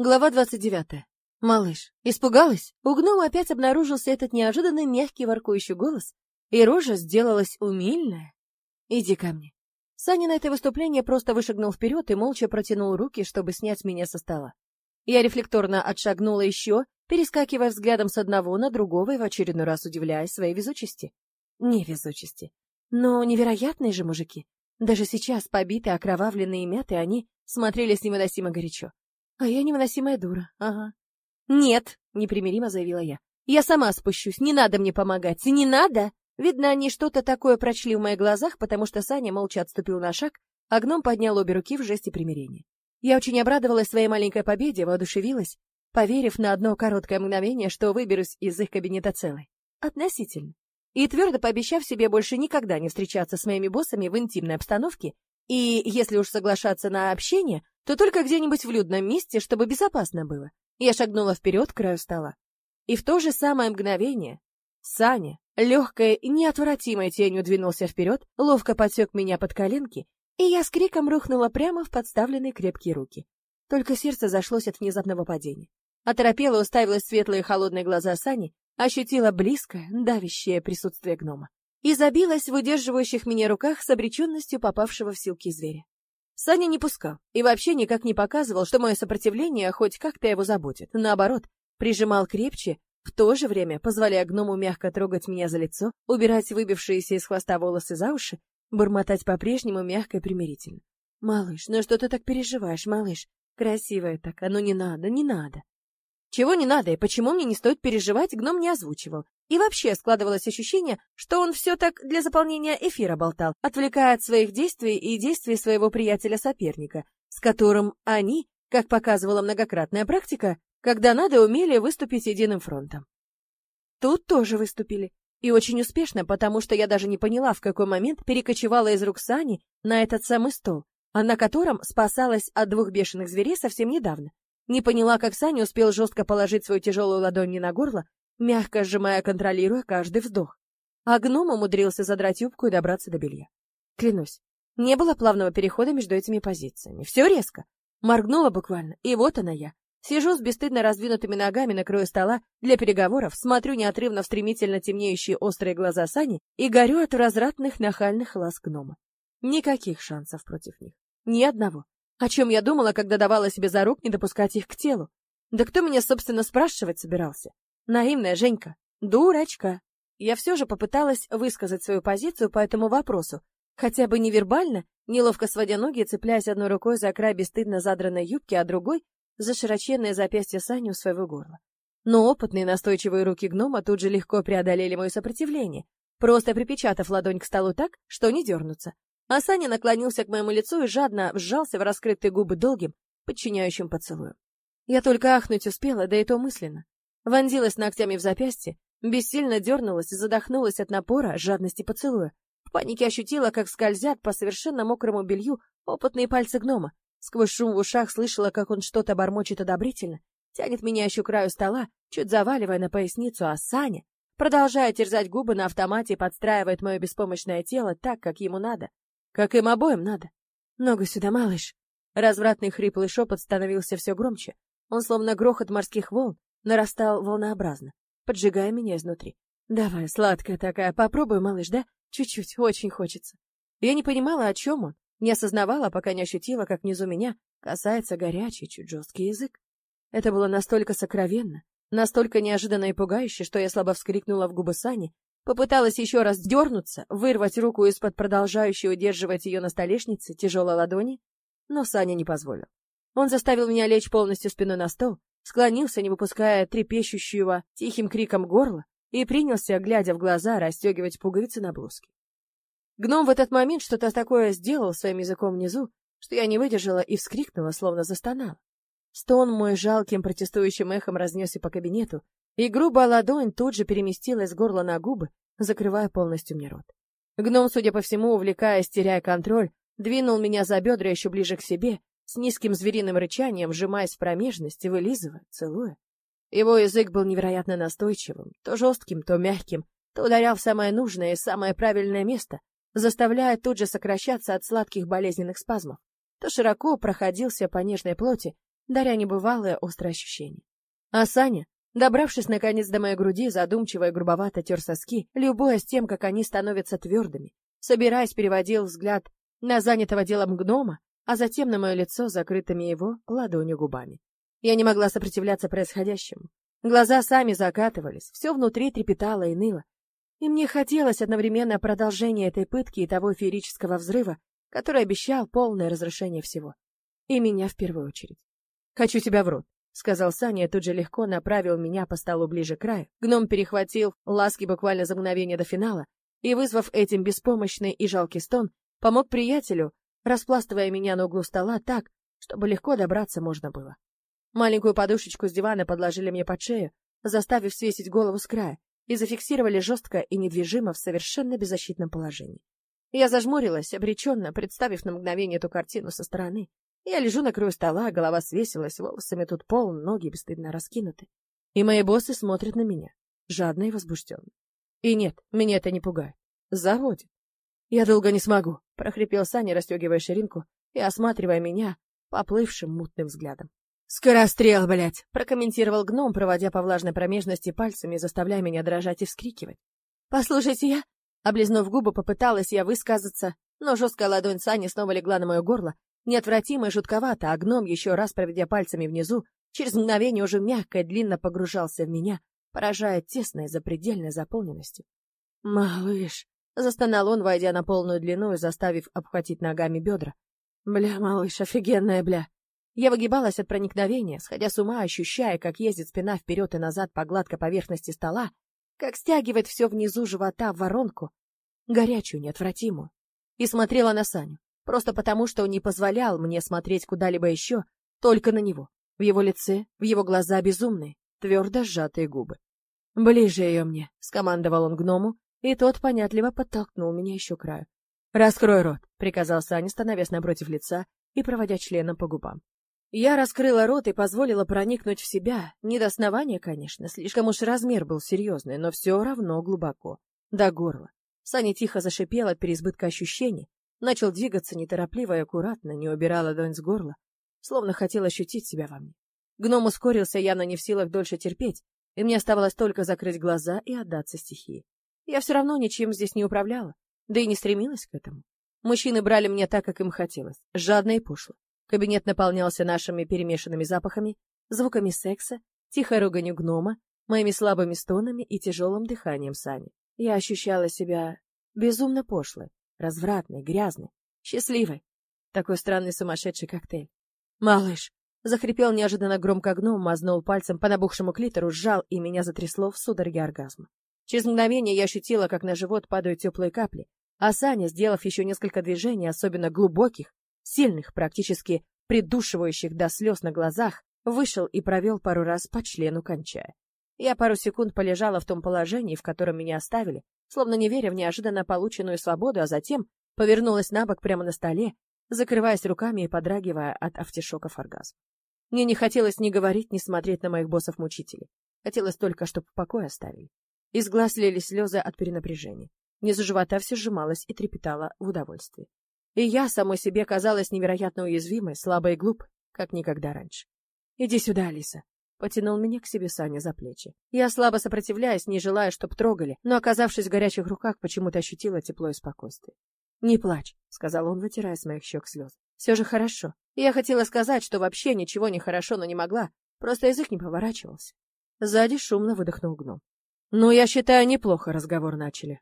Глава 29. Малыш, испугалась? У гнома опять обнаружился этот неожиданный мягкий воркующий голос, и рожа сделалась умильная. Иди ко мне. Саня на это выступление просто вышагнул вперед и молча протянул руки, чтобы снять меня со стола. Я рефлекторно отшагнула еще, перескакивая взглядом с одного на другого и в очередной раз удивляясь своей везучести. Невезучести. Но невероятные же мужики. Даже сейчас, побитые, окровавленные и мятые, они смотрелись невыносимо горячо. А я невыносимая дура, ага. Нет, непримиримо заявила я. Я сама спущусь, не надо мне помогать, не надо. Видно, они что-то такое прочли в моих глазах, потому что Саня молча отступил на шаг, а гном поднял обе руки в жесте примирения. Я очень обрадовалась своей маленькой победе, воодушевилась, поверив на одно короткое мгновение, что выберусь из их кабинета целой. Относительно. И твердо пообещав себе больше никогда не встречаться с моими боссами в интимной обстановке, и, если уж соглашаться на общение, то только где-нибудь в людном месте, чтобы безопасно было. Я шагнула вперед к краю стола. И в то же самое мгновение Саня, легкой и неотвратимой тенью двинулся вперед, ловко подсек меня под коленки, и я с криком рухнула прямо в подставленные крепкие руки. Только сердце зашлось от внезапного падения. Оторопела, уставилась светлые холодные глаза Сани, ощутила близкое, давящее присутствие гнома и забилась в удерживающих меня руках с обреченностью попавшего в силки зверя. Саня не пускал и вообще никак не показывал, что мое сопротивление хоть как-то его заботит. Наоборот, прижимал крепче, в то же время позволяя гному мягко трогать меня за лицо, убирать выбившиеся из хвоста волосы за уши, бормотать по-прежнему мягко и примирительно. «Малыш, ну что ты так переживаешь, малыш? Красивая так, а ну не надо, не надо». Чего не надо и почему мне не стоит переживать, гном не озвучивал. И вообще складывалось ощущение, что он все так для заполнения эфира болтал, отвлекая от своих действий и действий своего приятеля-соперника, с которым они, как показывала многократная практика, когда надо, умели выступить единым фронтом. Тут тоже выступили. И очень успешно, потому что я даже не поняла, в какой момент перекочевала из рук Сани на этот самый стол, а на котором спасалась от двух бешеных зверей совсем недавно. Не поняла, как Саня успел жестко положить свою тяжелую ладонь мне на горло, мягко сжимая, контролируя каждый вздох. А гном умудрился задрать юбку и добраться до белья. Клянусь, не было плавного перехода между этими позициями. Все резко. Моргнула буквально, и вот она я. Сижу с бесстыдно раздвинутыми ногами на краю стола для переговоров, смотрю неотрывно в стремительно темнеющие острые глаза Сани и горю от развратных нахальных ласк гнома. Никаких шансов против них. Ни одного. О чем я думала, когда давала себе за рук не допускать их к телу? Да кто меня, собственно, спрашивать собирался? Наивная Женька. Дурачка. Я все же попыталась высказать свою позицию по этому вопросу, хотя бы невербально, неловко сводя ноги цепляясь одной рукой за край бесстыдно задранной юбки, а другой — за широченное запястье Сани у своего горла. Но опытные настойчивые руки гнома тут же легко преодолели мое сопротивление, просто припечатав ладонь к столу так, что не дернуться. А Саня наклонился к моему лицу и жадно вжался в раскрытые губы долгим, подчиняющим поцелуем. Я только ахнуть успела, да и то мысленно вонзилась ногтями в запястье, бессильно дернулась и задохнулась от напора, жадности поцелуя. В панике ощутила, как скользят по совершенно мокрому белью опытные пальцы гнома. Сквозь шум в ушах слышала, как он что-то бормочет одобрительно, тянет меня еще к краю стола, чуть заваливая на поясницу, а Саня, продолжая терзать губы на автомате, подстраивает мое беспомощное тело так, как ему надо, как им обоим надо. Ногу сюда, малыш. Развратный хриплый шепот становился все громче. Он словно грохот морских волн, нарастал волнообразно, поджигая меня изнутри. «Давай, сладкая такая, попробуй, малыш, да? Чуть-чуть, очень хочется». Я не понимала, о чем он, не осознавала, пока не ощутила, как внизу меня касается горячий, чуть жесткий язык. Это было настолько сокровенно, настолько неожиданно и пугающе, что я слабо вскрикнула в губы Сани, попыталась еще раз дернуться, вырвать руку из-под продолжающей удерживать ее на столешнице тяжелой ладони, но Саня не позволил. Он заставил меня лечь полностью спиной на стол, склонился, не выпуская трепещущего тихим криком горла, и принялся, глядя в глаза, расстегивать пуговицы на блузке. Гном в этот момент что-то такое сделал своим языком внизу, что я не выдержала и вскрикнула, словно застонала. Стон мой жалким протестующим эхом разнесся по кабинету, и грубая ладонь тут же переместилась с горла на губы, закрывая полностью мне рот. Гном, судя по всему, увлекаясь, теряя контроль, двинул меня за бедра еще ближе к себе с низким звериным рычанием, вжимаясь в промежность и вылизывая, целуя. Его язык был невероятно настойчивым, то жестким, то мягким, то ударял в самое нужное и самое правильное место, заставляя тут же сокращаться от сладких болезненных спазмов, то широко проходился по нежной плоти, даря небывалое острое ощущение. А Саня, добравшись наконец до моей груди, задумчиво и грубовато тер соски, любуясь тем, как они становятся твердыми, собираясь, переводил взгляд на занятого делом гнома, а затем на мое лицо, закрытыми его ладонью губами. Я не могла сопротивляться происходящему. Глаза сами закатывались, все внутри трепетало и ныло. И мне хотелось одновременно продолжения этой пытки и того феерического взрыва, который обещал полное разрушение всего. И меня в первую очередь. «Хочу тебя в рот», — сказал Саня, тут же легко направил меня по столу ближе к краю. Гном перехватил ласки буквально за мгновение до финала и, вызвав этим беспомощный и жалкий стон, помог приятелю, распластывая меня на углу стола так, чтобы легко добраться можно было. Маленькую подушечку с дивана подложили мне под шею, заставив свесить голову с края, и зафиксировали жестко и недвижимо в совершенно беззащитном положении. Я зажмурилась, обреченно, представив на мгновение эту картину со стороны. Я лежу на краю стола, голова свесилась, волосами тут пол, ноги бесстыдно раскинуты. И мои боссы смотрят на меня, жадно и возбужденно. И нет, меня это не пугает. Заводит. «Я долго не смогу», — прохрипел Саня, расстегивая ширинку и осматривая меня поплывшим мутным взглядом. «Скорострел, блядь!» — прокомментировал гном, проводя по влажной промежности пальцами, заставляя меня дрожать и вскрикивать. «Послушайте, я...» Облизнув губы, попыталась я высказаться, но жесткая ладонь Сани снова легла на мое горло, неотвратимо и жутковато, а гном, еще раз проведя пальцами внизу, через мгновение уже мягко и длинно погружался в меня, поражая тесной запредельной заполненностью. «Малыш!» — застонал он, войдя на полную длину и заставив обхватить ногами бедра. «Бля, малыш, офигенная, бля!» Я выгибалась от проникновения, сходя с ума, ощущая, как ездит спина вперед и назад по гладкой поверхности стола, как стягивает все внизу живота в воронку, горячую, неотвратимую. И смотрела на Саню, просто потому, что он не позволял мне смотреть куда-либо еще, только на него. В его лице, в его глаза безумные, твердо сжатые губы. «Ближе ее мне», — скомандовал он гному, и тот понятливо подтолкнул меня еще к краю. «Раскрой рот», — приказал Саня, становясь напротив лица и проводя членом по губам. Я раскрыла рот и позволила проникнуть в себя. Не до основания, конечно, слишком уж размер был серьезный, но все равно глубоко. До горла. Саня тихо зашипел от переизбытка ощущений, начал двигаться неторопливо и аккуратно, не убирал ладонь с горла, словно хотел ощутить себя во мне. Гном ускорился, явно не в силах дольше терпеть, и мне оставалось только закрыть глаза и отдаться стихии. Я все равно ничем здесь не управляла, да и не стремилась к этому. Мужчины брали меня так, как им хотелось, жадно и пошло. Кабинет наполнялся нашими перемешанными запахами, звуками секса, тихой руганью гнома, моими слабыми стонами и тяжелым дыханием Сани. Я ощущала себя безумно пошлой, развратной, грязной, счастливой. Такой странный сумасшедший коктейль. «Малыш!» — захрипел неожиданно громко гном, мазнул пальцем по набухшему клитору, сжал, и меня затрясло в судороге оргазма. Через мгновение я ощутила, как на живот падают теплые капли, а Саня, сделав еще несколько движений, особенно глубоких, сильных, практически придушивающих до слез на глазах, вышел и провел пару раз по члену, кончая. Я пару секунд полежала в том положении, в котором меня оставили, словно не веря в неожиданно полученную свободу, а затем повернулась на бок прямо на столе, закрываясь руками и подрагивая от автишоков оргазма. Мне не хотелось ни говорить, ни смотреть на моих боссов-мучителей. Хотелось только, чтобы в покое оставили. Из глаз лились слезы от перенапряжения. Низу живота все сжималось и трепетало в удовольствии. И я самой себе казалась невероятно уязвимой, слабой и глупой, как никогда раньше. «Иди сюда, Алиса», — потянул меня к себе Саня за плечи. Я слабо сопротивляясь, не желая, чтоб трогали, но, оказавшись в горячих руках, почему-то ощутила тепло и спокойствие. «Не плачь», — сказал он, вытирая с моих щек слезы. «Все же хорошо. Я хотела сказать, что вообще ничего не хорошо, но не могла. Просто язык не поворачивался». Сзади шумно выдохнул гном. «Ну, я считаю, неплохо разговор начали».